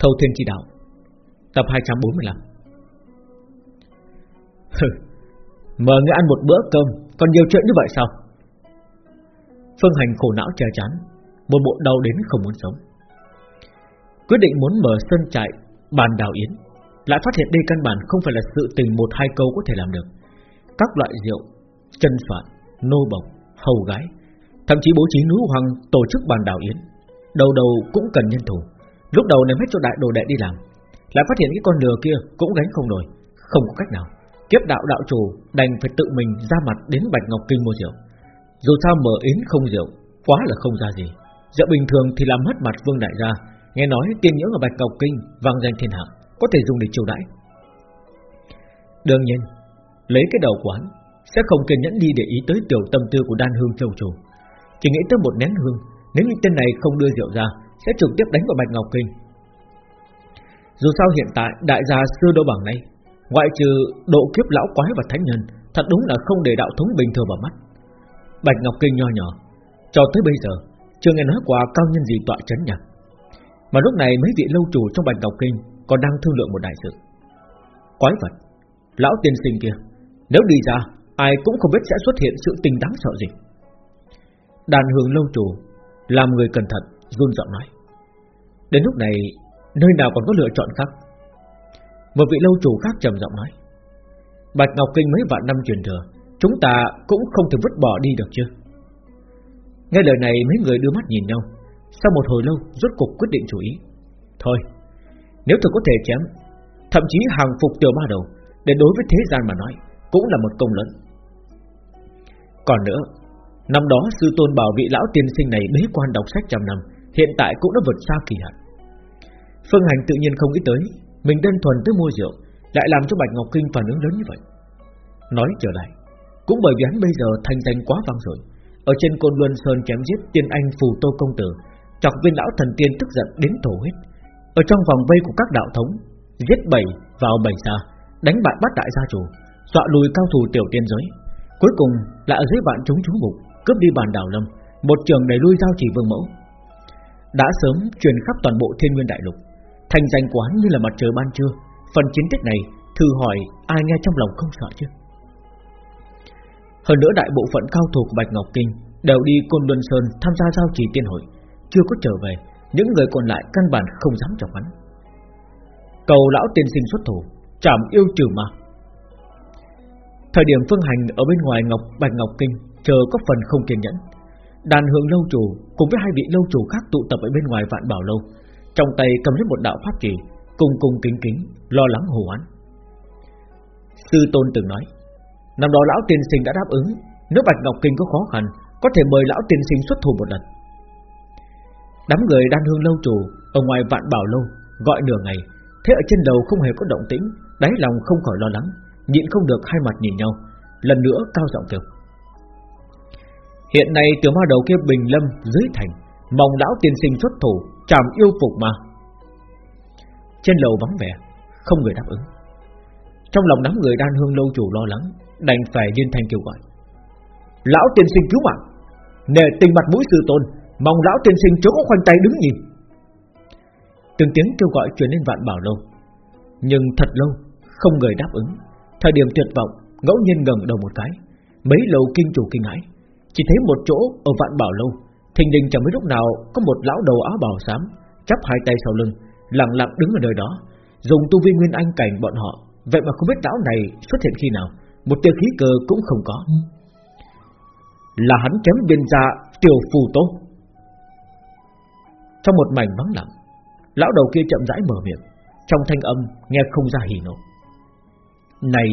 Thâu Thiên Chi Đạo Tập 245 Mời ngươi ăn một bữa cơm Còn nhiều chuyện như vậy sao? Phương Hành khổ não che chắn Một bộ đau đến không muốn sống. Quyết định muốn mở sân trại Bàn đào yến Lại phát hiện đây căn bản không phải là sự tình Một hai câu có thể làm được. Các loại rượu, chân soạn, nô bộc, hầu gái Thậm chí bố trí núi hoàng tổ chức bàn đào yến Đầu đầu cũng cần nhân thủ. Lúc đầu ném hết cho đại đồ đệ đi làm, Lại phát hiện cái con lừa kia cũng gánh không nổi, Không có cách nào. Kiếp đạo đạo chủ đành phải tự mình ra mặt đến Bạch Ngọc Kinh mua rượu. Dù sao mở yến không rượu, Quá là không ra gì. Rượu bình thường thì làm mất mặt vương đại gia, Nghe nói tiên nhưỡng ở Bạch Ngọc Kinh vang danh thiên hạ, Có thể dùng để chiêu đãi. Đương nhiên, Lấy cái đầu quán, Sẽ không kiên nhẫn đi để ý tới tiểu tâm tư của đan hương châu chủ. Chỉ nghĩ tới một nén hương, Nếu như tên này không đưa rượu ra sẽ trực tiếp đánh vào Bạch Ngọc Kinh. Dù sao hiện tại, đại gia xưa đô bảng này Ngoại trừ độ kiếp lão quái và thánh nhân, Thật đúng là không để đạo thống bình thường vào mắt. Bạch Ngọc Kinh nho nhỏ, Cho tới bây giờ, Chưa nghe nói qua cao nhân gì tọa chấn nhỉ? Mà lúc này mấy vị lâu chủ trong Bạch Ngọc Kinh Còn đang thương lượng một đại sự. Quái vật, Lão tiên sinh kia, Nếu đi ra, Ai cũng không biết sẽ xuất hiện sự tình đáng sợ gì. Đàn hương lâu chủ, Làm người cẩn thận run giọng nói. Đến lúc này, Nơi nào còn có lựa chọn khác? Một vị lâu chủ khác trầm giọng nói. Bạch Ngọc Kinh mấy vạn năm truyền thừa, Chúng ta cũng không thể vứt bỏ đi được chứ? Nghe lời này, mấy người đưa mắt nhìn nhau. Sau một hồi lâu, rốt cục quyết định chủ ý. Thôi, Nếu thực có thể chém, Thậm chí hàng phục tiểu ba đầu, Để đối với thế gian mà nói, Cũng là một công lớn. Còn nữa, Năm đó sư tôn bảo vị lão tiên sinh này bế quan đọc sách trăm năm Hiện tại cũng đã vượt xa kỳ hạn. Phương Hành tự nhiên không nghĩ tới, Mình đơn thuần tới mua rượu Lại làm cho Bạch Ngọc Kinh phản ứng lớn như vậy. Nói trở lại, Cũng bởi vì hắn bây giờ thành danh quá vang rồi Ở trên côn Luân Sơn chém giết tiên anh phù tô công tử, Chọc viên lão thần tiên tức giận đến thổ huyết. Ở trong vòng vây của các đạo thống, Giết bảy vào bảy xa, Đánh bại bắt đại gia chủ, Dọa lùi cao thủ tiểu tiên giới. Cuối cùng là ở dưới vạn chúng chúng mục, Cướp đi bàn đảo lâm, Một trường đẩy lui giao chỉ vương mẫu. Đã sớm truyền khắp toàn bộ thiên nguyên đại lục. Thành danh quán như là mặt trời ban trưa. Phần chiến tích này Thử hỏi ai nghe trong lòng không sợ chứ? Hơn nữa đại bộ phận cao thủ của Bạch Ngọc Kinh Đều đi Côn Luân Sơn tham gia giao trì tiên hội, Chưa có trở về, Những người còn lại căn bản không dám chọc hắn. Cầu lão tiên sinh xuất thủ, Chảm yêu trừ mà Thời điểm phương hành ở bên ngoài Ngọc Bạch Ngọc Kinh, Chờ có phần không kiên nhẫn Đàn hương lâu chủ cùng với hai vị lâu chủ khác tụ tập ở bên ngoài vạn bảo lâu, Trong tay cầm lấy một đạo pháp chỉ Cùng cùng kính kính, Lo lắng hồ án Sư Tôn từng nói, Năm đó lão tiên sinh đã đáp ứng, Nếu Bạch Ngọc Kinh có khó khăn, Có thể mời lão tiên sinh xuất thủ một lần. Đám người đan hương lâu chủ Ở ngoài vạn bảo lâu Gọi nửa ngày, Thế ở trên đầu không hề có động tĩnh, Đáy lòng không khỏi lo lắng, Nhịn không được hai mặt nhìn nhau, Lần nữa cao giọng kêu Hiện nay tiểu ma đầu kia bình lâm dưới thành, Mong lão tiên sinh xuất thủ Chàm yêu phục mà. Trên lầu vắng vẻ, Không người đáp ứng. Trong lòng đám người đan hương lâu chủ lo lắng, Đành phải liên thanh kêu gọi. Lão tiên sinh cứu mạng Nề tình mặt mũi sư tôn, Mong lão tiên sinh chớ có khoanh tay đứng nhìn. Từng tiếng kêu gọi truyền lên vạn bảo lâu. Nhưng thật lâu, Không người đáp ứng. Thời điểm tuyệt vọng, Ngẫu nhiên ngẩng đầu một cái, Mấy lầu kinh chủ kinh hãi. Chỉ thấy một chỗ ở vạn bảo lâu Thình đình chẳng mấy lúc nào Có một lão đầu áo bào xám Chắp hai tay sau lưng Lặng lặng đứng ở nơi đó Dùng tu vi nguyên anh cảnh bọn họ. Vậy mà không biết lão này xuất hiện khi nào Một tia khí cơ cũng không có. Là hắn chém biên gia Tiểu phù tố Trong một mảnh vắng lặng Lão đầu kia chậm rãi mở miệng Trong thanh âm nghe không ra hỉ nộ. Này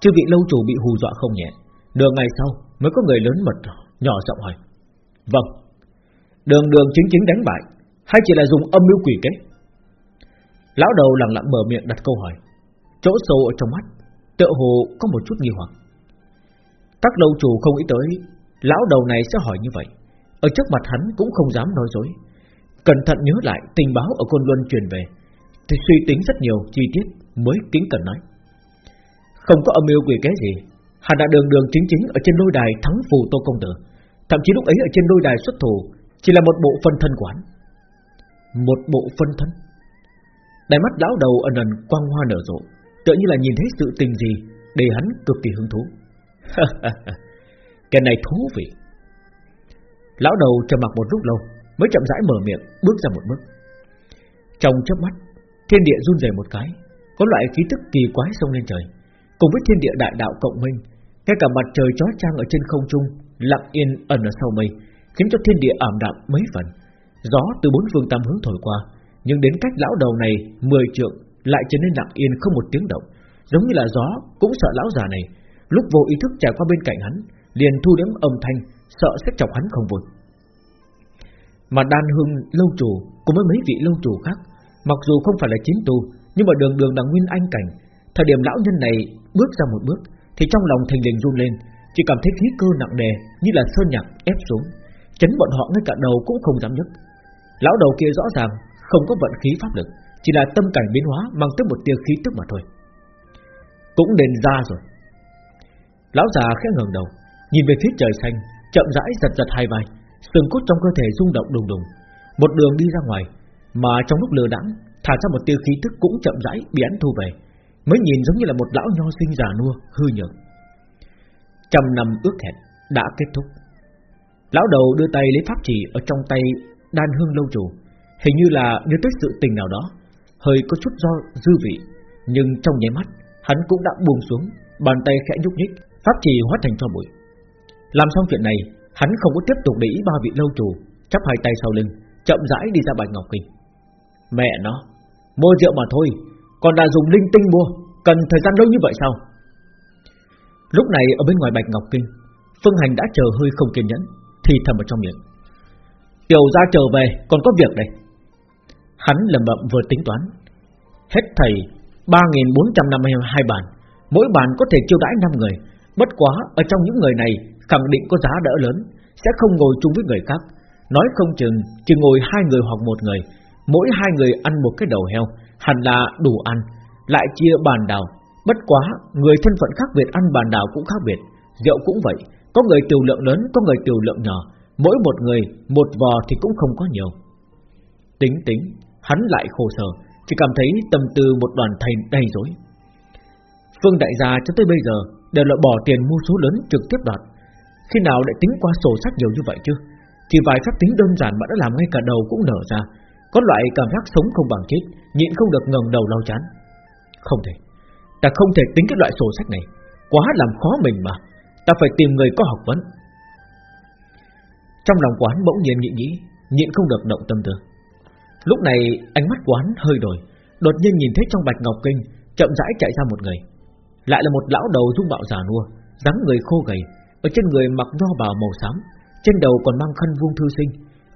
Chư vị lâu chủ bị hù dọa không nhẹ Nửa ngày sau mới có người lớn mật Nhỏ giọng hỏi. Vâng Đường đường chính chính đánh bại, Hay chỉ là dùng âm mưu quỷ kế? Lão đầu lặng lặng mở miệng đặt câu hỏi. Chỗ sâu ở trong mắt, Tựa hồ có một chút nghi hoặc. Các lâu chủ không nghĩ tới, Lão đầu này sẽ hỏi như vậy. Ở trước mặt hắn cũng không dám nói dối. Cẩn thận nhớ lại tình báo ở Côn Luân truyền về, Thì suy tính rất nhiều chi tiết Mới kính cần nói. Không có âm mưu quỷ kế gì Hắn đã đường đường chính chính ở trên lôi đài thắng phù tô công tử. Thậm chí lúc ấy ở trên lôi đài xuất thủ, Chỉ là một bộ phân thân quán. Một bộ phân thân. Đáy mắt lão đầu ẩn ẩn quang hoa nở rộ, Tựa như là nhìn thấy sự tình gì Để hắn cực kỳ hứng thú. Cái này thú vị. Lão đầu trầm mặc một lúc lâu, Mới chậm rãi mở miệng, bước ra một bước. Trong chớp mắt, Thiên địa run rẩy một cái, Có loại khí tức kỳ quái xông lên trời, Cùng với thiên địa đại đạo cộng minh ngay cả mặt trời chói chang ở trên không trung Lặng yên ẩn ở sau mây, Khiến cho thiên địa ảm đạm mấy phần. Gió từ bốn phương tam hướng thổi qua, Nhưng đến cách lão đầu này mười trượng Lại trở nên lặng yên không một tiếng động. Giống như là gió cũng sợ lão già này. Lúc vô ý thức trải qua bên cạnh hắn, Liền thu đếm âm thanh, Sợ sẽ chọc hắn không vui. Mà đan hương lâu chủ Cùng với mấy vị lâu chủ khác, Mặc dù không phải là chiến tu Nhưng mà đường đường là nguyên anh cảnh, Thời điểm lão nhân này bước ra một bước thì trong lòng thành lình run lên, Chỉ cảm thấy khí cơ nặng nề Như là sơn nhạc ép xuống, Chấn bọn họ ngay cả đầu cũng không dám nhấc. Lão đầu kia rõ ràng không có vận khí pháp lực, Chỉ là tâm cảnh biến hóa Mang tới một tia khí tức mà thôi. Cũng đền ra rồi. Lão già khẽ ngẩng đầu, Nhìn về phía trời xanh, Chậm rãi giật giật hai vai Sừng cốt trong cơ thể rung động đùng đùng. Một đường đi ra ngoài, Mà trong lúc lừa đãng, Thả ra một tia khí tức cũng chậm rãi bị hắn thu về. Mới nhìn giống như là một lão nho sinh già nua, Hư nhược. Trăm năm ước hẹn đã kết thúc. Lão đầu đưa tay lấy pháp chỉ Ở trong tay đan hương lâu chủ, Hình như là nhớ tới sự tình nào đó, Hơi có chút do dư vị, Nhưng trong nháy mắt, Hắn cũng đã buông xuống, Bàn tay khẽ nhúc nhích, Pháp chỉ hóa thành cho bụi. Làm xong chuyện này, Hắn không có tiếp tục để ý ba vị lâu chủ, Chắp hai tay sau lưng, Chậm rãi đi ra bạch ngọc kinh. Mẹ nó, Mua rượu mà thôi. Còn đã dùng linh tinh mua, Cần thời gian lâu như vậy sao? Lúc này ở bên ngoài bạch ngọc kinh, Phương Hành đã chờ hơi không kiên nhẫn, Thì thầm ở trong miệng. Tiểu gia trở về, còn có việc đây. Hắn lầm bậm vừa tính toán. Hết thầy 3.452 bàn, Mỗi bàn có thể chiêu đãi 5 người. Bất quá, ở trong những người này, Khẳng định có giá đỡ lớn, Sẽ không ngồi chung với người khác. Nói không chừng, chỉ ngồi hai người hoặc một người, Mỗi hai người ăn một cái đầu heo. Hẳn là đủ ăn, Lại chia bàn đào. Bất quá, người thân phận khác biệt ăn bàn đào cũng khác biệt. Rượu cũng vậy, Có người tiểu lượng lớn, có người tiểu lượng nhỏ. Mỗi một người, một vò thì cũng không có nhiều. Tính tính, Hắn lại khổ sở, Chỉ cảm thấy tâm tư một đoàn thầy đầy rối. Phương đại gia cho tới bây giờ Đều là bỏ tiền mua số lớn trực tiếp đoạt. Khi nào lại tính qua sổ sách nhiều như vậy chứ? Chỉ vài phép tính đơn giản mà đã làm ngay cả đầu cũng nở ra. Có loại cảm giác sống không bằng chết, Nhịn không được ngẩng đầu lau chán. Không thể, Ta không thể tính cái loại sổ sách này. Quá làm khó mình mà, Ta phải tìm người có học vấn. Trong lòng quán bỗng nhiên nghĩ nghĩ, Nhịn không được động tâm tư. Lúc này, ánh mắt quán hơi đổi, Đột nhiên nhìn thấy trong bạch ngọc kinh, Chậm rãi chạy ra một người. Lại là một lão đầu dung bạo già nua, dáng người khô gầy, Ở trên người mặc nho bào màu xám, Trên đầu còn mang khăn vuông thư sinh,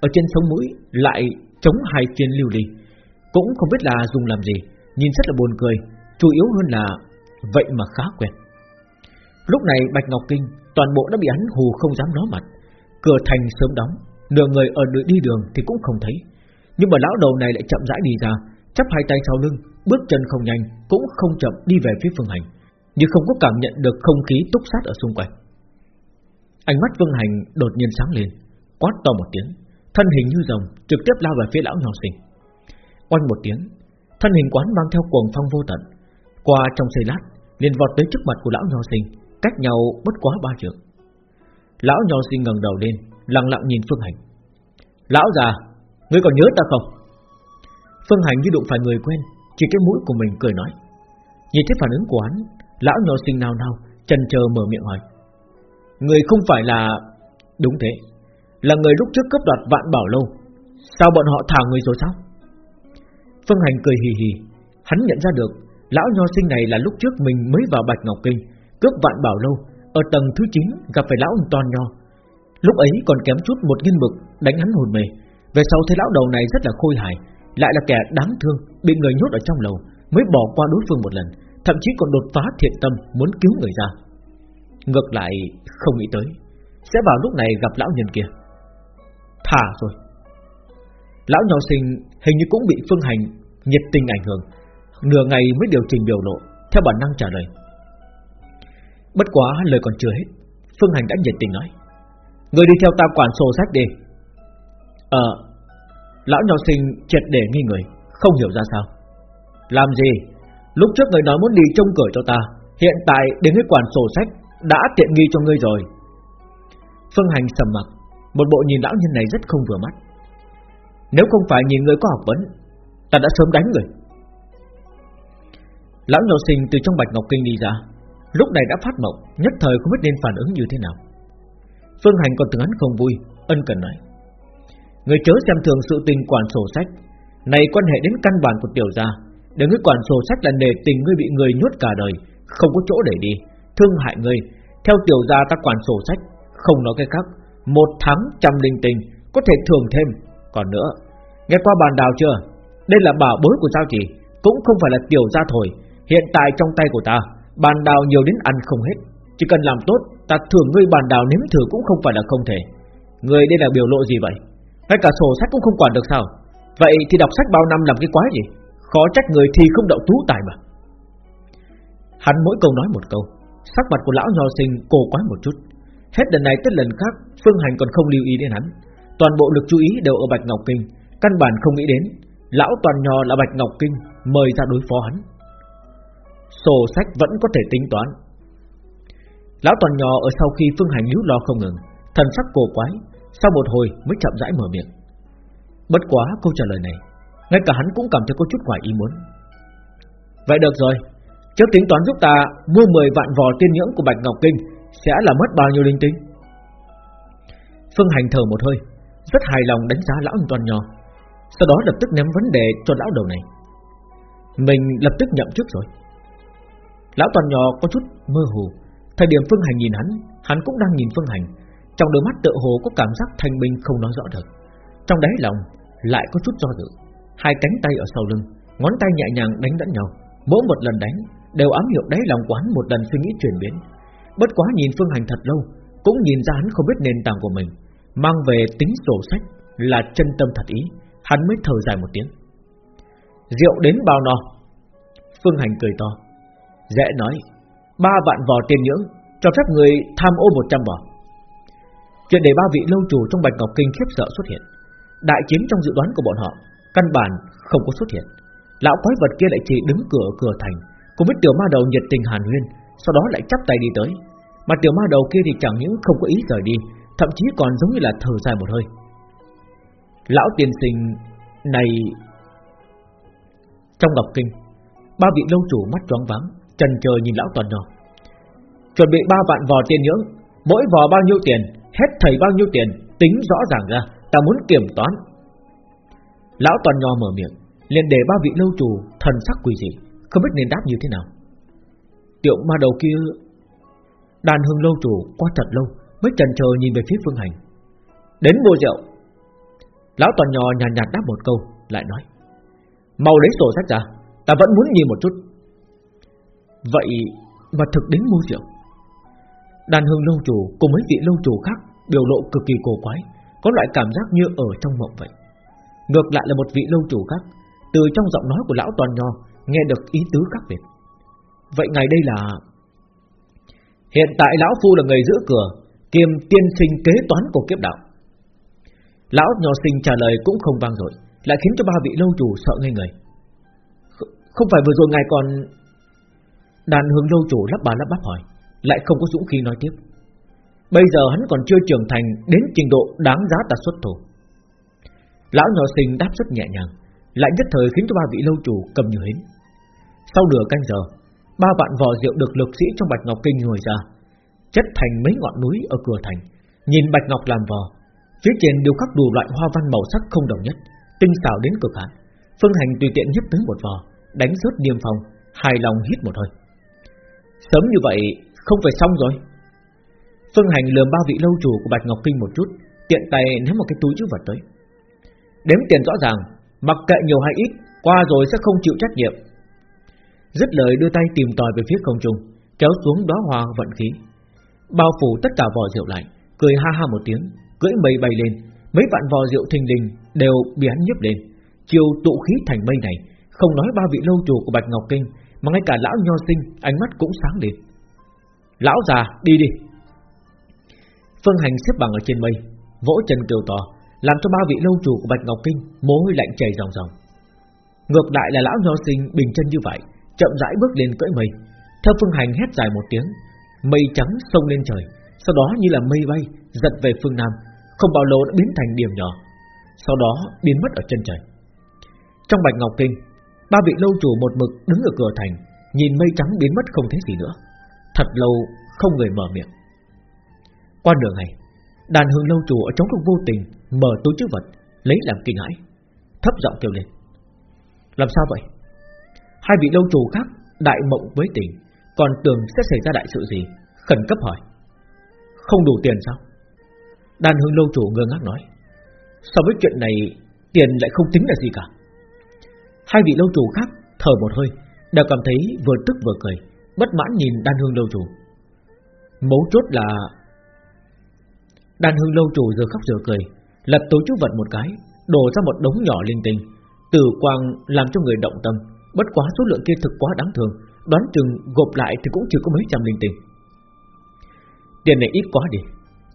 Ở trên sống mũi lại chống hai phiên lưu ly. Cũng không biết là dùng làm gì, Nhìn rất là buồn cười, Chủ yếu hơn là Vậy mà khá quen. Lúc này Bạch Ngọc Kinh Toàn bộ đã bị hắn hù không dám ló mặt. Cửa thành sớm đóng, Nửa người ở đi đường thì cũng không thấy. Nhưng mà lão đầu này lại chậm rãi đi ra, Chắp hai tay sau lưng, Bước chân không nhanh, Cũng không chậm đi về phía phương hành. Nhưng không có cảm nhận được không khí túc sát ở xung quanh. Ánh mắt phương hành đột nhiên sáng lên, Quát to một tiếng. Thân hình như rồng trực tiếp lao về phía lão nhỏ sinh Oanh một tiếng Thân hình quán mang theo cuồng phong vô tận. Qua trong giây lát liền vọt tới trước mặt của lão nhỏ sinh Cách nhau bất quá ba trượng. Lão nhỏ sinh ngẩng đầu lên Lặng lặng nhìn Phương Hành. Lão già, ngươi còn nhớ ta không? Phương Hành như đụng phải người quen Chỉ cái mũi của mình cười nói. Nhìn thấy phản ứng của hắn Lão nhỏ sinh nào nào chần chờ mở miệng hỏi. Người không phải là Đúng thế. Là người lúc trước cấp đoạt vạn bảo lâu. Sao bọn họ thả người rồi sao? Phương Hành cười hì hì. Hắn nhận ra được, Lão nho sinh này là lúc trước mình mới vào Bạch Ngọc Kinh, Cướp vạn bảo lâu, Ở tầng thứ 9 gặp phải lão toàn nho. Lúc ấy còn kém chút một nghiên mực Đánh hắn hồn mề. Về sau thấy lão đầu này rất là khôi hài, Lại là kẻ đáng thương, Bị người nhốt ở trong lầu, Mới bỏ qua đối phương một lần, Thậm chí còn đột phá thiện tâm Muốn cứu người ra. Ngược lại, không nghĩ tới, Sẽ vào lúc này gặp lão nhân kia. Thả rồi. Lão nhỏ sinh hình như cũng bị phương hành Nhiệt tình ảnh hưởng, Nửa ngày mới điều chỉnh biểu lộ, Theo bản năng trả lời. Bất quá lời còn chưa hết, Phương Hành đã nhiệt tình nói, Người đi theo ta quản sổ sách đi. Ờ. Lão nhỏ sinh triệt để nghi người Không hiểu ra sao. Làm gì? Lúc trước người nói muốn đi trông cửa cho ta, Hiện tại đến cái quản sổ sách Đã tiện nghi cho ngươi rồi. Phương Hành sầm mặt. Một bộ nhìn lão nhân này rất không vừa mắt. Nếu không phải nhìn người có học vấn, Ta đã sớm đánh người. Lão nho sinh từ trong bạch ngọc kinh đi ra, Lúc này đã phát mộng, Nhất thời không biết nên phản ứng như thế nào. Phương Hành còn từng hắn không vui, Ân cần nói. Người chớ xem thường sự tình quản sổ sách, Này quan hệ đến căn bản của tiểu gia, Để ngươi quản sổ sách là nề tình ngươi bị người nhốt cả đời, Không có chỗ để đi, Thương hại ngươi. Theo tiểu gia ta quản sổ sách, Không nói cái khác. Một tháng trăm linh tình Có thể thưởng thêm. Còn nữa, Nghe qua bàn đào chưa? Đây là bảo bối của giao chỉ, Cũng không phải là tiểu gia thổi. Hiện tại trong tay của ta, Bàn đào nhiều đến ăn không hết. Chỉ cần làm tốt, Ta thưởng ngươi bàn đào nếm thử cũng không phải là không thể. Ngươi đây là biểu lộ gì vậy? Ngay cả sổ sách cũng không quản được sao? Vậy thì đọc sách bao năm làm cái quái gì? Khó trách người thì không đậu tú tài mà. Hắn mỗi câu nói một câu, Sắc mặt của lão nho sinh cổ quái một chút. Hết lần này tới lần khác, Phương Hành còn không lưu ý đến hắn. Toàn bộ lực chú ý đều ở Bạch Ngọc Kinh. Căn bản không nghĩ đến, Lão toàn nhò là Bạch Ngọc Kinh, Mời ra đối phó hắn. Sổ sách vẫn có thể tính toán. Lão toàn nhỏ ở sau khi Phương Hành líu lo không ngừng, Thần sắc cổ quái, Sau một hồi mới chậm rãi mở miệng. Bất quá câu trả lời này, Ngay cả hắn cũng cảm thấy có chút ngoài ý muốn. Vậy được rồi, Trước tính toán giúp ta mua 10 vạn vò tiên nhưỡng của Bạch Ngọc Kinh sẽ là mất bao nhiêu linh tinh? Phương Hành thở một hơi, Rất hài lòng đánh giá lão toàn nhỏ Sau đó lập tức ném vấn đề cho lão đầu này. Mình lập tức nhậm trước rồi. Lão toàn nhỏ có chút mơ hồ, Thời điểm Phương Hành nhìn hắn Hắn cũng đang nhìn Phương Hành, Trong đôi mắt tựa hồ có cảm giác thanh minh không nói rõ được. Trong đáy lòng lại có chút do dự, Hai cánh tay ở sau lưng, Ngón tay nhẹ nhàng đánh lẫn nhau, Mỗi một lần đánh đều ám hiệu đáy lòng quán một lần suy nghĩ chuyển biến. Bất quá nhìn Phương Hành thật lâu Cũng nhìn ra hắn không biết nền tảng của mình. Mang về tính sổ sách Là chân tâm thật ý Hắn mới thở dài một tiếng. Rượu đến bao no? Phương Hành cười to. Dễ nói ba vạn vò tiền nhưỡng cho phép người tham ô 100 vò. Chuyện để ba vị lâu chủ trong Bạch Ngọc Kinh khiếp sợ xuất hiện, đại chiến trong dự đoán của bọn họ căn bản không có xuất hiện. Lão quái vật kia lại chỉ đứng cửa cửa thành, cùng với tiểu ma đầu nhiệt tình hàn huyên, sau đó lại chắp tay đi tới. Mà tiểu ma đầu kia thì chẳng những không có ý rời đi, thậm chí còn giống như là thở dài một hơi. Lão tiền sinh này trong Ngọc Kinh, ba vị lâu chủ mắt choáng váng, trần chờ nhìn lão toàn nhỏ Chuẩn bị ba vạn vò tiền nhưỡng Mỗi vò bao nhiêu tiền Hết thầy bao nhiêu tiền Tính rõ ràng ra Ta muốn kiểm toán Lão toàn nho mở miệng liền để ba vị lâu chủ thần sắc quỷ dị Không biết nên đáp như thế nào Tiểu ma đầu kia. Đàn hương lâu chủ qua thật lâu Mới trần chờ nhìn về phía phương hành. Đến mua rượu. Lão toàn nho nhàn nhạt, nhạt đáp một câu Lại nói Mau lấy sổ sách ra Ta vẫn muốn nhìn một chút. Vậy mà thực đến mua rượu. Đàn hương lâu chủ cùng mấy vị lâu chủ khác Biểu lộ cực kỳ cổ quái Có loại cảm giác như ở trong mộng vậy. Ngược lại là một vị lâu chủ khác Từ trong giọng nói của lão toàn nho Nghe được ý tứ khác biệt. Vậy ngày đây là? Hiện tại lão phu là người giữ cửa, Kiêm tiên sinh kế toán của kiếp đạo. Lão nhỏ sinh trả lời cũng không vang rồi Lại khiến cho ba vị lâu chủ sợ ngây người. Không phải vừa rồi ngài còn Đàn hướng lâu chủ lắp bà lắp bắp hỏi, Lại không có dũng khí nói tiếp. Bây giờ hắn còn chưa trưởng thành Đến trình độ đáng giá ta xuất thủ. Lão nhỏ sinh đáp rất nhẹ nhàng, Lại nhất thời khiến cho ba vị lâu chủ cầm như hến. Sau nửa canh giờ Ba vạn vò rượu được lực sĩ trong Bạch Ngọc Kinh ngồi ra. Chất thành mấy ngọn núi ở cửa thành. Nhìn Bạch Ngọc làm vò, Phía trên đều khắc đủ loại hoa văn màu sắc không đồng nhất, Tinh xảo đến cực hạn. Phương hành tùy tiện nhấp tới một vò, Đánh rớt niêm phong, Hài lòng hít một hơi. Sớm như vậy, không phải xong rồi. Phương Hành lườm ba vị lâu chủ của Bạch Ngọc Kinh một chút, Tiện tay ném một cái túi chữ vật tới. Đếm tiền rõ ràng, Mặc kệ nhiều hay ít, Qua rồi sẽ không chịu trách nhiệm. Dứt lời đưa tay tìm tòi về phía không trung, Kéo xuống đóa hoa vận khí. Bao phủ tất cả vò rượu lại Cười ha ha một tiếng, Cưỡi mây bay lên. Mấy vạn vò rượu thình lình đều bị hắn nhấp lên. Chiều tụ khí thành mây này, Không nói ba vị lâu chủ của Bạch Ngọc Kinh, mà ngay cả lão nho sinh Ánh mắt cũng sáng lên. Lão già, đi đi. Phương Hành xếp bằng ở trên mây, Vỗ chân kêu to, Làm cho ba vị lâu chủ của Bạch Ngọc Kinh Mồ hôi lạnh chảy ròng ròng. Ngược lại là lão nho sinh bình chân như vậy Chậm rãi bước lên cưỡi mây. Theo phương hành hét dài một tiếng, Mây trắng sông lên trời, Sau đó như là mây bay, Giật về phương Nam, Không bao lâu đã biến thành điểm nhỏ, Sau đó biến mất ở chân trời. Trong Bạch Ngọc Kinh, Ba vị lâu chủ một mực đứng ở cửa thành, Nhìn mây trắng biến mất không thấy gì nữa, Thật lâu không người mở miệng. Qua đường này Đàn hương lâu chủ ở trong lúc vô tình Mở túi chữ vật, Lấy làm kinh hãi, Thấp giọng kêu lên. Làm sao vậy? Hai vị lâu chủ khác Đại mộng với tình, Còn tưởng sẽ xảy ra đại sự gì, Khẩn cấp hỏi. Không đủ tiền sao? Đan hương lâu chủ ngơ ngác nói. So với chuyện này, Tiền lại không tính là gì cả. Hai vị lâu chủ khác thở một hơi Đều cảm thấy vừa tức vừa cười, Bất mãn nhìn đan hương lâu chủ. Mấu chốt là Đan hương lâu chủ giờ khóc giờ cười, Lật tối chú vật một cái, Đổ ra một đống nhỏ linh tinh Tử quang làm cho người động tâm. Bất quá số lượng kia thực quá đáng thường Đoán chừng gộp lại thì cũng chỉ có mấy trăm linh tinh Tiền này ít quá đi.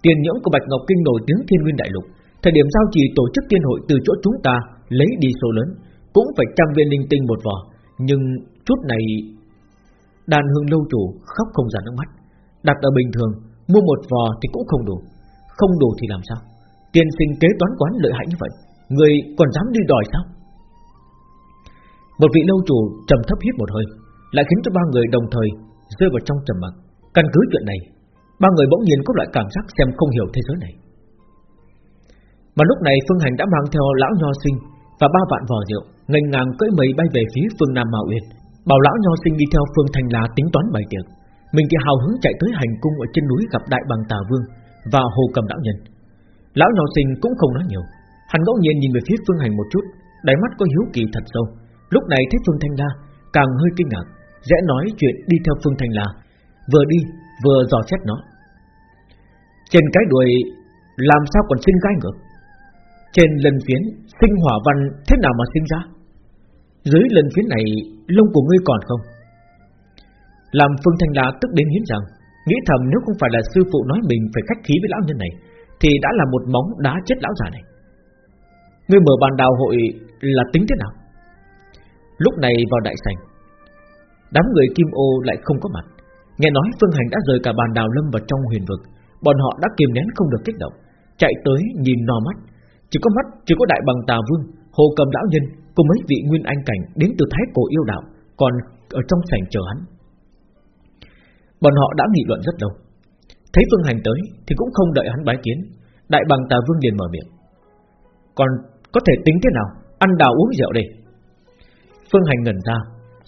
Tiền nhưỡng của Bạch Ngọc Kinh nổi tiếng thiên nguyên đại lục. Thời điểm giao trì tổ chức tiên hội từ chỗ chúng ta, Lấy đi số lớn, Cũng phải trăm viên linh tinh một vò. Nhưng chút này, Đàn hương lâu chủ khóc không ra nước mắt. Đặt ở bình thường, Mua một vò thì cũng không đủ. Không đủ thì làm sao? Tiền sinh kế toán quán lợi hại như vậy, Người còn dám đi đòi sao? Một vị lâu chủ trầm thấp hít một hơi, Lại khiến cho ba người đồng thời Rơi vào trong trầm mặc. Căn cứ chuyện này, Ba người bỗng nhiên có loại cảm giác xem không hiểu thế giới này. Mà lúc này Phương Hành đã mang theo lão nho sinh Và ba vạn vò rượu ngành ngang cưỡi mây bay về phía phương Nam Mạo Uyên, Bảo lão nho sinh đi theo phương Thành Lá tính toán bài tiệc. Mình thì hào hứng chạy tới hành cung ở trên núi gặp Đại Bằng Tà Vương Và Hồ Cầm Lão Nhân. Lão nho sinh cũng không nói nhiều, Hắn ngẫu nhiên nhìn về phía phương hành một chút, Đáy mắt có hiếu kỳ thật sâu. Lúc này thấy phương Thanh La, càng hơi kinh ngạc Dễ nói chuyện đi theo phương Thanh La, Vừa đi, vừa dò xét nó. Trên cái đuôi, Làm sao còn sinh gai ngược? Trên lần phiến, Sinh hỏa văn thế nào mà sinh ra? Dưới lần phiến này, Lông của ngươi còn không? Làm Phương Thanh La tức đến hiến rằng Nghĩ thầm nếu không phải là sư phụ nói mình Phải khách khí với lão nhân này, Thì đã là một móng đá chết lão già này. Ngươi mở bàn đào hội Là tính thế nào? Lúc này vào đại sảnh. Đám người kim ô lại không có mặt. Nghe nói Phương Hành đã rời cả bàn đào lâm vào trong huyền vực. Bọn họ đã kiềm nén không được kích động, Chạy tới nhìn no mắt. Chỉ có mắt, chỉ có đại bằng tà vương, Hồ cầm lão nhân Cùng mấy vị nguyên anh cảnh đến từ thái cổ yêu đạo Còn ở trong sảnh chờ hắn. Bọn họ đã nghị luận rất lâu. Thấy Phương Hành tới Thì cũng không đợi hắn bái kiến, Đại bằng tà vương liền mở miệng. Còn có thể tính thế nào? Ăn đào uống rượu đây. Phương Hành ngẩn ra,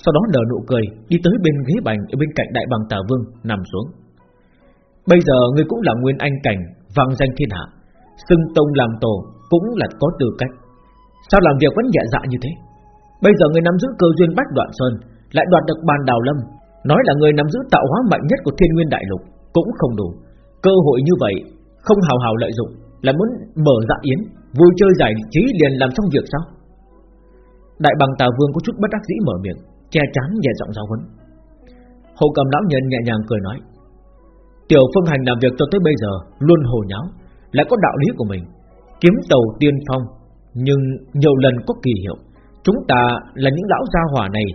Sau đó nở nụ cười, Đi tới bên ghế bành, ở bên cạnh đại bằng tà vương, Nằm xuống. Bây giờ ngươi cũng là nguyên anh cảnh, Vang danh thiên hạ, Xưng tông làm tổ cũng là có tư cách. Sao làm việc vẫn nhẹ dạ như thế? Bây giờ người nắm giữ cơ duyên bách đoạn sơn, Lại đoạt được bàn đào lâm, Nói là người nắm giữ tạo hóa mạnh nhất của thiên nguyên đại lục, Cũng không đủ. Cơ hội như vậy, không hào hào lợi dụng, Là muốn mở dạ yến, Vui chơi giải trí liền làm xong việc sao? Đại bằng tà vương có chút bất đắc dĩ mở miệng, Che chắn nhẹ giọng giáo huấn. Hồ cầm lão nhân nhẹ nhàng cười nói, Tiểu phương hành làm việc cho tới bây giờ Luôn hồ nháo, Lại có đạo lý của mình. Kiếm tàu tiên phong, nhưng nhiều lần có kỳ hiệu. Chúng ta là những lão gia hỏa này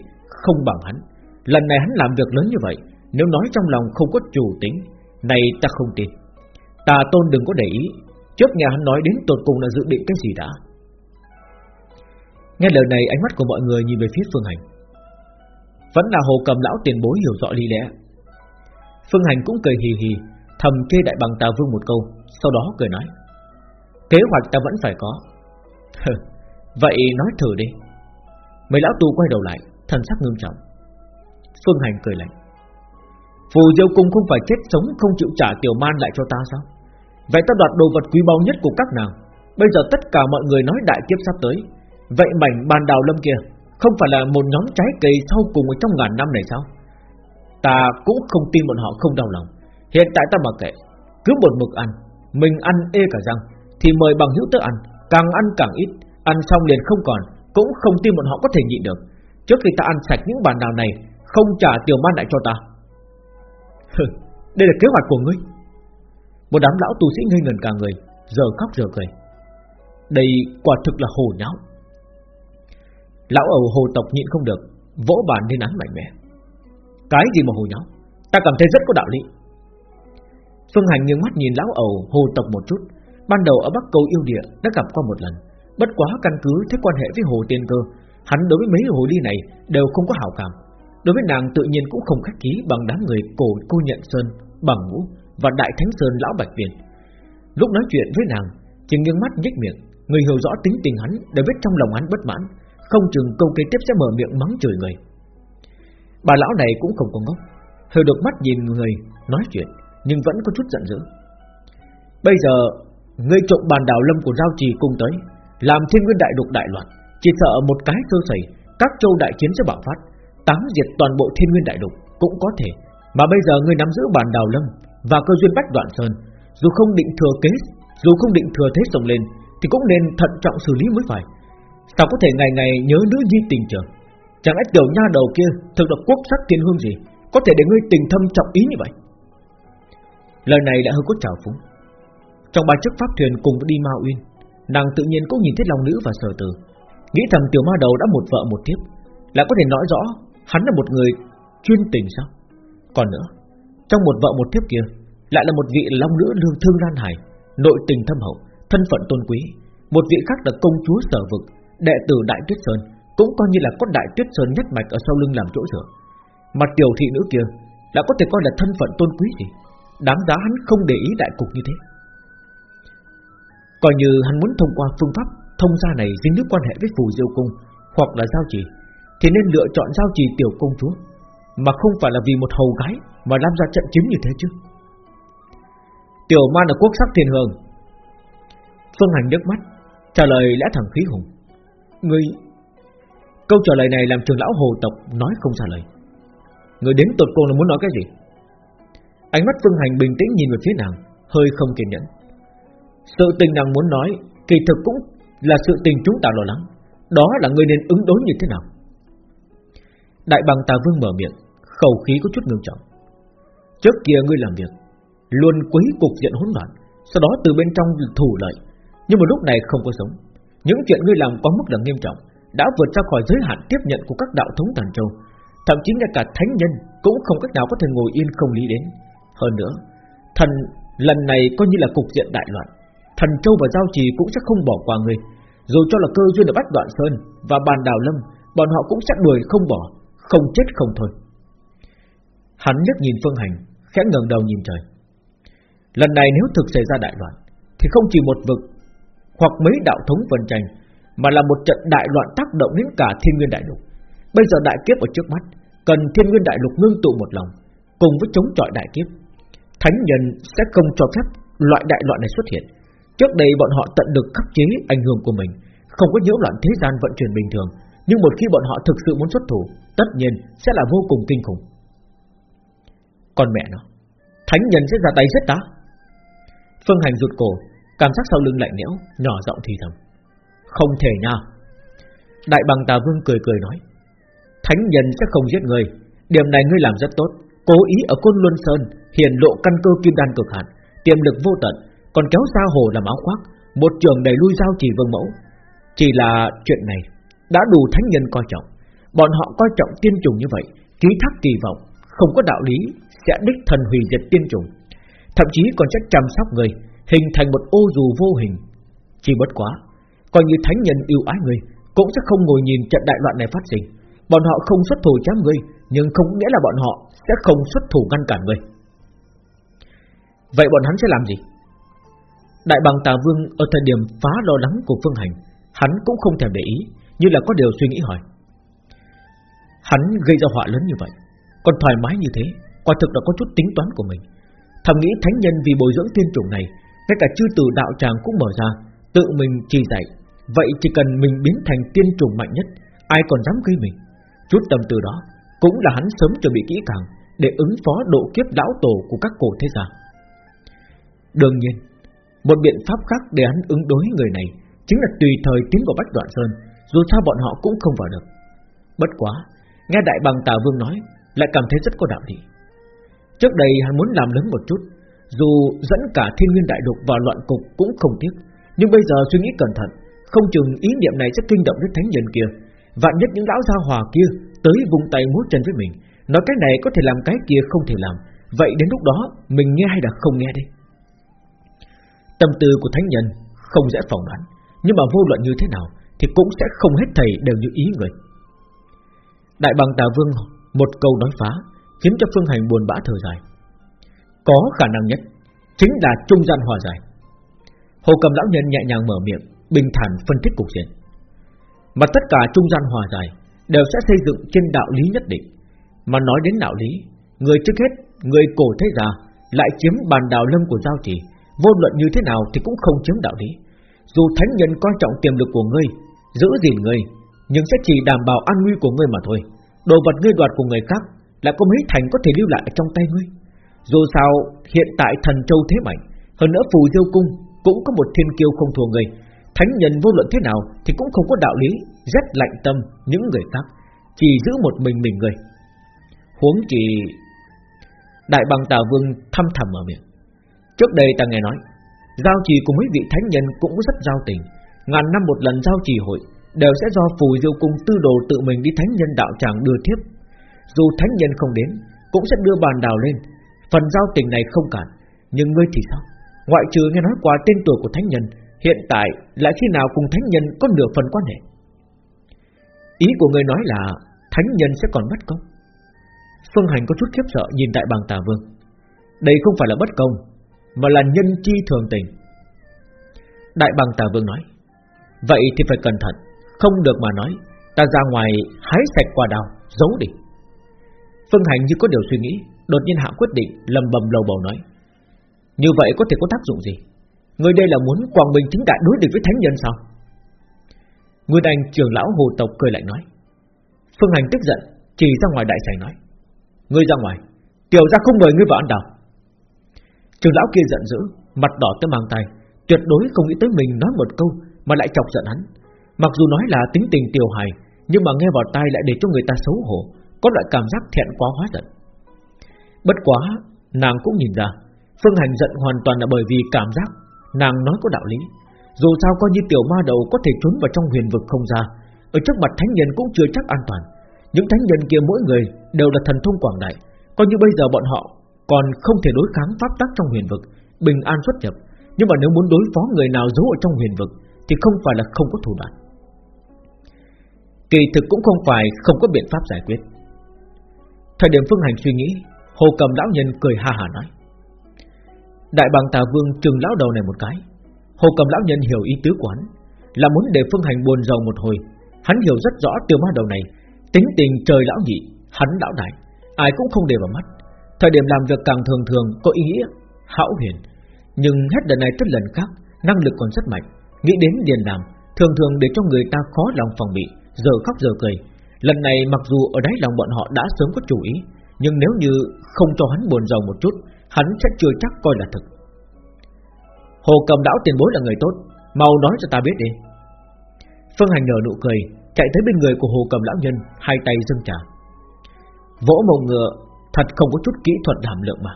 Không bằng hắn. Lần này hắn làm việc lớn như vậy, Nếu nói trong lòng không có chủ tính Này ta không tin. Tà tôn đừng có để ý. Trước nhà hắn nói đến tột cùng là dự định cái gì đã. Nghe lời này, ánh mắt của mọi người nhìn về phía Phương Hành. Vẫn là hồ cầm lão tiền bối hiểu rõ lý lẽ. Phương Hành cũng cười hì hì, Thầm chê đại bằng tà vương một câu, Sau đó cười nói, Kế hoạch ta vẫn phải có. Vậy nói thử đi. Mấy lão tu quay đầu lại, Thần sắc ngưng trọng. Phương Hành cười lạnh, Phù Diêu Cung không phải chết sống Không chịu trả tiểu man lại cho ta sao? Vậy ta đoạt đồ vật quý báu nhất của các nàng. Bây giờ tất cả mọi người nói đại kiếp sắp tới Vậy mảnh bàn đào lâm kia Không phải là một nhóm trái cây sau cùng ở trong ngàn năm này sao? Ta cũng không tin bọn họ không đau lòng. Hiện tại ta mặc kệ. Cứ một mực ăn, Mình ăn ê cả răng, Thì mời bằng hữu tới ăn. Càng ăn càng ít, Ăn xong liền không còn, Cũng không tin bọn họ có thể nhịn được. Trước khi ta ăn sạch những bàn đào này, Không trả tiểu man lại cho ta. Đây là kế hoạch của ngươi. Một đám lão tu sĩ ngây ngần cả người, Giờ khóc giờ cười. Đây quả thực là hồ nháo. Lão ẩu hồ tộc nhịn không được, Vỗ bàn lên án mạnh mẽ. Cái gì mà hồ nháo? Ta cảm thấy rất có đạo lý. Phương Hành nghiêng mắt nhìn lão ẩu hồ tộc một chút. Ban đầu ở Bắc Cầu yêu địa đã gặp qua một lần. Bất quá căn cứ thế quan hệ với hồ tiên cơ, Hắn đối với mấy hồ ly này Đều không có hảo cảm. Đối với nàng tự nhiên cũng không khách khí Bằng đám người cổ cô nhận sơn, Bằng ngũ và đại thánh sơn lão bạch viên Lúc nói chuyện với nàng, Chỉ nghiêng mắt nhếch miệng, Người hiểu rõ tính tình hắn Đều biết trong lòng hắn bất mãn. Không chừng câu kế tiếp sẽ mở miệng mắng chửi người. Bà lão này cũng không có ngốc. Hơi được mắt nhìn người nói chuyện, Nhưng vẫn có chút giận dữ. Bây giờ Ngươi trộm bàn đảo lâm của giao trì cùng tới, Làm thiên nguyên đại đục đại loạn, Chỉ sợ một cái sơ sẩy Các châu đại chiến sẽ bạo phát tám diệt toàn bộ thiên nguyên đại đục Cũng có thể. Mà bây giờ ngươi nắm giữ bàn đào lâm Và cơ duyên bách đoạn sơn, Dù không định thừa kế, Dù không định thừa thế sông lên, Thì cũng nên thận trọng xử lý mới phải. Sao có thể ngày ngày nhớ nữ nhi tình trường? Chẳng lẽ tiểu nha đầu kia Thực là quốc sắc thiên hương gì? Có thể để ngươi tình thâm trọng ý như vậy? Lời này đã hơi có trào phúng. Trong ba chiếc pháp thuyền cùng đi Ma Uyên, Nàng tự nhiên cũng nhìn thấy lòng Nữ và Sở Tử. Nghĩ thầm tiểu ma đầu đã một vợ một tiếp Lại có thể nói rõ Hắn là một người chuyên tình sao? Còn nữa, Trong một vợ một tiếp kia, Lại là một vị Long Nữ lương thương lan hải, Nội tình thâm hậu, Thân phận tôn quý, Một vị khác là công chúa sở vực Đệ tử Đại Tuyết Sơn Cũng coi như là có Đại Tuyết Sơn nhất mạch ở sau lưng làm chỗ dựa. Mà tiểu thị nữ kia Đã có thể coi là thân phận tôn quý gì, Đáng giá hắn không để ý đại cục như thế. Coi như hắn muốn thông qua phương pháp Thông gia này dính nước quan hệ với phù diêu cung Hoặc là giao trì, Thì nên lựa chọn giao trì tiểu công chúa, Mà không phải là vì một hầu gái Mà làm ra trận chiến như thế chứ. Tiểu man ở quốc sắc thiên hương. Phương Hành nước mắt, Trả lời lẽ thẳng khí hùng. Người Câu trả lời này làm trường lão hồ tộc Nói không trả lời. Người đến tột cùng là muốn nói cái gì? Ánh mắt Phương Hành bình tĩnh nhìn về phía nàng, Hơi không kiên nhẫn. Sự tình nàng muốn nói, Kỳ thực cũng là sự tình chúng ta lo lắng. Đó là người nên ứng đối như thế nào? Đại bằng tà vương mở miệng, Khẩu khí có chút ngưng trọng. Trước kia ngươi làm việc, Luôn quấy cục diện hỗn loạn, Sau đó từ bên trong thủ lợi, Nhưng mà lúc này không có sống. Những chuyện ngươi làm có mức là nghiêm trọng, Đã vượt ra khỏi giới hạn tiếp nhận của các đạo thống thần châu. Thậm chí ngay cả thánh nhân Cũng không cách nào có thể ngồi yên không lý đến. Hơn nữa, Thần lần này coi như là cục diện đại loạn. Thần Châu và Giao Trì cũng sẽ không bỏ qua ngươi. Dù cho là cơ duyên ở Bách Đoạn Sơn Và bàn đào lâm, Bọn họ cũng sẽ đuổi không bỏ, Không chết không thôi. Hắn nhấc nhìn Phương Hành, Khẽ ngẩng đầu nhìn trời. Lần này nếu thực xảy ra đại loạn, Thì không chỉ một vực hoặc mấy đạo thống vần tranh, Mà là một trận đại loạn tác động đến cả thiên nguyên đại lục. Bây giờ đại kiếp ở trước mắt, Cần thiên nguyên đại lục ngưng tụ một lòng, Cùng với chống chọi đại kiếp. Thánh nhân sẽ không cho phép loại đại loạn này xuất hiện. Trước đây bọn họ tận được khắc chế ảnh hưởng của mình, Không có nhiễu loạn thế gian vận chuyển bình thường, Nhưng một khi bọn họ thực sự muốn xuất thủ, Tất nhiên sẽ là vô cùng kinh khủng. Còn mẹ nó, Thánh nhân sẽ ra tay giết ta. Phương Hành rụt cổ Cảm giác sau lưng lạnh lẽo Nhỏ giọng thì thầm. Không thể nha. Đại bằng tà vương cười cười nói. Thánh nhân sẽ không giết người. Điểm này ngươi làm rất tốt. Cố ý ở Côn Luân Sơn hiện lộ căn cơ kim đan cực hạn, tiềm lực vô tận, còn kéo ra hồ làm áo khoác, một trường đầy lui giao chỉ vương mẫu. Chỉ là chuyện này đã đủ thánh nhân coi trọng, bọn họ coi trọng tiên trùng như vậy, ký thác kỳ vọng, không có đạo lý sẽ đích thần hủy diệt tiên trùng, thậm chí còn sẽ chăm sóc người, hình thành một ô dù vô hình. Chỉ bất quá, coi như thánh nhân yêu ái người, cũng sẽ không ngồi nhìn trận đại loạn này phát sinh. Bọn họ không xuất thủ chém ngươi, nhưng không nghĩa là bọn họ sẽ không xuất thủ ngăn cản ngươi. Vậy bọn hắn sẽ làm gì Đại bằng tà vương ở thời điểm phá lo lắng của phương hành Hắn cũng không thèm để ý Như là có điều suy nghĩ hỏi Hắn gây ra họa lớn như vậy Còn thoải mái như thế Quả thực đã có chút tính toán của mình Thầm nghĩ thánh nhân vì bồi dưỡng tiên chủng này ngay cả chư tử đạo tràng cũng mở ra, Tự mình chỉ dạy. Vậy chỉ cần mình biến thành tiên trùng mạnh nhất, Ai còn dám gây mình? Chút tâm từ đó Cũng là hắn sớm chuẩn bị kỹ càng Để ứng phó độ kiếp lão tổ của các cổ thế gia. Đương nhiên, Một biện pháp khác để hắn ứng đối người này Chính là tùy thời tiến vào Bách Đoạn Sơn, Dù sao bọn họ cũng không vào được. Bất quá, Nghe Đại Bằng Tà Vương nói, Lại cảm thấy rất có đạo lý. Trước đây hắn muốn làm lớn một chút dù dẫn cả thiên nguyên đại đục vào loạn cục cũng không tiếc. Nhưng bây giờ suy nghĩ cẩn thận, Không chừng ý niệm này sẽ kinh động đến thánh nhân kia. Vạn nhất những lão gia hòa kia Tới vùng tay múa chân với mình, Nói cái này có thể làm cái kia không thể làm. Vậy đến lúc đó, mình nghe hay là không nghe đi? Tâm tư của thánh nhân Không dễ phỏng đoán, Nhưng mà vô luận như thế nào Thì cũng sẽ không hết thầy đều như ý người. Đại bằng tà vương Một câu nói phá, Khiến cho phương hành buồn bã thở dài. Có khả năng nhất Chính là trung gian hòa giải. Hồ cầm lão nhân nhẹ nhàng mở miệng Bình thản phân tích cục diện. Mà tất cả trung gian hòa giải Đều sẽ xây dựng trên đạo lý nhất định. Mà nói đến đạo lý Người trước hết, người cổ thế già Lại chiếm bàn đào lâm của giao trì Vô luận như thế nào thì cũng không chiếm đạo lý. Dù thánh nhân coi trọng tiềm lực của ngươi Giữ gìn ngươi Nhưng sẽ chỉ đảm bảo an nguy của ngươi mà thôi. Đồ vật ngươi đoạt của người khác Lại có mấy thành có thể lưu lại trong tay ngươi? Dù sao, hiện tại thần châu thế mạnh, Hơn nữa phù diêu cung Cũng có một thiên kiêu không thua người. Thánh nhân vô luận thế nào Thì cũng không có đạo lý Rất lạnh tâm những người khác, Chỉ giữ một mình mình người. Huống chỉ Đại bằng tà vương thăm thầm ở miệng. Trước đây ta nghe nói, Giao trì cùng mấy vị thánh nhân cũng rất giao tình. Ngàn năm một lần giao trì hội Đều sẽ do phù diêu cung tư đồ tự mình đi thánh nhân đạo tràng đưa tiếp Dù thánh nhân không đến, Cũng sẽ đưa bàn đào lên Phần giao tình này không cản, Nhưng ngươi thì sao? Ngoại trừ nghe nói qua tên tuổi của thánh nhân, Hiện tại lại khi nào cùng thánh nhân có nửa phần quan hệ? Ý của ngươi nói là Thánh nhân sẽ còn bất công. Phương Hành có chút khiếp sợ nhìn đại bàng tà vương. Đây không phải là bất công, Mà là nhân chi thường tình. Đại bàng tà vương nói, Vậy thì phải cẩn thận, Không được mà nói, Ta ra ngoài hái sạch quả đào, Giấu đi. Phương Hành như có điều suy nghĩ Đột nhiên hạ quyết định lầm bầm lầu bầu nói, Như vậy có thể có tác dụng gì? Người đây là muốn quang minh chính đại đối địch với thánh nhân sao? Nguyên Anh trưởng lão hồ tộc cười lại nói, Phương Hành tức giận, Chỉ ra ngoài đại sảnh nói, Ngươi ra ngoài, Tiểu ra không mời ngươi vào ăn đào. Trưởng lão kia giận dữ, Mặt đỏ tới mang tay Tuyệt đối không nghĩ tới mình nói một câu Mà lại chọc giận hắn. Mặc dù nói là tính tình tiểu hài, Nhưng mà nghe vào tai lại để cho người ta xấu hổ, Có loại cảm giác thẹn quá hóa giận. Bất quá, Nàng cũng nhìn ra, Phương Hành giận hoàn toàn là bởi vì cảm giác Nàng nói có đạo lý. Dù sao coi như tiểu ma đầu có thể trốn vào trong huyền vực không ra, Ở trước mặt thánh nhân cũng chưa chắc an toàn. Những thánh nhân kia mỗi người Đều là thần thông quảng đại, Coi như bây giờ bọn họ còn không thể đối kháng pháp tắc trong huyền vực, Bình an xuất nhập. Nhưng mà nếu muốn đối phó người nào giấu ở trong huyền vực Thì không phải là không có thủ đoạn. Kỳ thực cũng không phải không có biện pháp giải quyết. Thời điểm Phương Hành suy nghĩ Hồ cầm lão nhân cười ha hà nói. Đại bàng tà vương trừng lão đầu này một cái. Hồ cầm lão nhân hiểu ý tứ của hắn, Là muốn để phương hành buồn rầu một hồi. Hắn hiểu rất rõ tiêu ma đầu này, Tính tình trời lão nhị, Hắn lão đại, Ai cũng không để vào mắt. Thời điểm làm việc càng thường thường, có ý nghĩa hảo huyền. Nhưng hết lần này tới lần khác, Năng lực còn rất mạnh. Nghĩ đến điền làm Thường thường để cho người ta khó lòng phòng bị, Giờ khóc giờ cười. Lần này mặc dù ở đáy lòng bọn họ đã sớm có chủ ý nhưng nếu như không cho hắn buồn giàu một chút, Hắn sẽ chưa chắc coi là thực Hồ cầm đảo tiền bối là người tốt, Mau nói cho ta biết đi. Phương Hành nở nụ cười, Chạy tới bên người của hồ cầm lão nhân, Hai tay dâng trà. Vỗ mông ngựa, Thật không có chút kỹ thuật đảm lượng mà.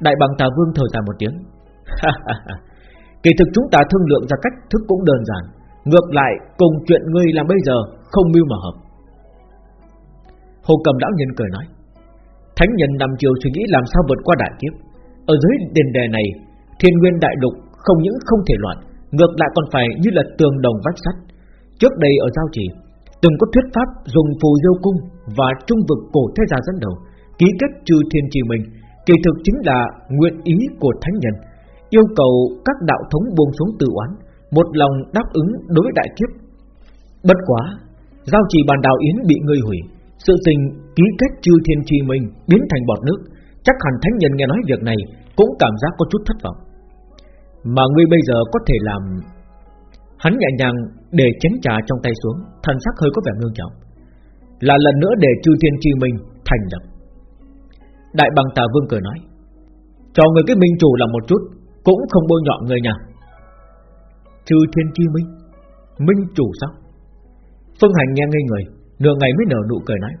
Đại bằng tà vương thở dài một tiếng. Kỳ thực chúng ta thương lượng ra cách thức cũng đơn giản, Ngược lại, cùng chuyện ngươi làm bây giờ Không mưu mà hợp. Hồ cầm lão nhân cười nói. Thánh nhân nằm chiều suy nghĩ làm sao vượt qua đại kiếp. Ở dưới đền đề này, Thiên nguyên đại lục không những không thể loạn, Ngược lại còn phải như là tường đồng vách sắt. Trước đây ở giao trì, Từng có thuyết pháp dùng phù diêu cung Và trung vực cổ thế gia dẫn đầu, Ký kết trừ thiên trì mình, Kỳ thực chính là nguyện ý của thánh nhân, Yêu cầu các đạo thống buông xuống tự oán, Một lòng đáp ứng đối đại kiếp. Bất quá, Giao trì bàn đào yến bị người hủy, sự tình ký kết chư thiên chi minh biến thành bọt nước, chắc hẳn thánh nhân nghe nói việc này cũng cảm giác có chút thất vọng. Mà ngươi bây giờ có thể làm Hắn nhẹ nhàng để chén trà trong tay xuống Thần sắc hơi có vẻ ngương trọng. Là lần nữa để chư thiên chi minh thành lập. Đại bằng tà vương cười nói Cho người cái minh chủ làm một chút Cũng không bôi nhọ người nhà. Chư thiên chi minh? Minh chủ sao? Phương Hành nghe ngây người Nửa ngày mới nở nụ cười nói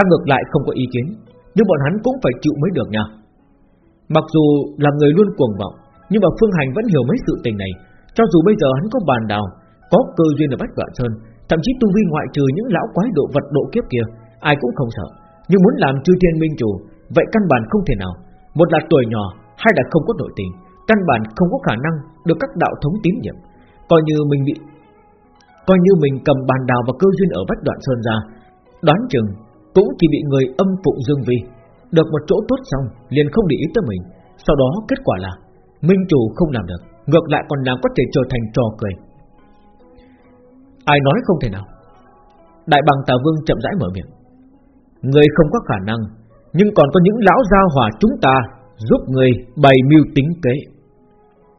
Ta ngược lại không có ý kiến, Nhưng bọn hắn cũng phải chịu mới được nha. Mặc dù là người luôn cuồng vọng, Nhưng mà Phương Hành vẫn hiểu mấy sự tình này. Cho dù bây giờ hắn có bàn đào, Có cơ duyên ở Bách Vạn Sơn, Thậm chí tu vi ngoại trừ những lão quái độ vật độ kiếp kia, Ai cũng không sợ. Nhưng muốn làm chư thiên minh chủ, Vậy căn bản không thể nào. Một là tuổi nhỏ, Hai là không có nội tình, Căn bản không có khả năng được các đạo thống tín nhiệm. Coi như mình bị, Coi như mình cầm bàn đào và cơ duyên ở bách đoạn sơn ra, Đoán chừng cũng chỉ bị người âm phụ dương vi. Được một chỗ tốt xong, liền không để ý tới mình. Sau đó, kết quả là, Minh chủ không làm được, Ngược lại còn làm có thể trở thành trò cười. Ai nói không thể nào? Đại bằng tà vương chậm rãi mở miệng. Người không có khả năng, Nhưng còn có những lão gia hỏa chúng ta Giúp người bày mưu tính kế.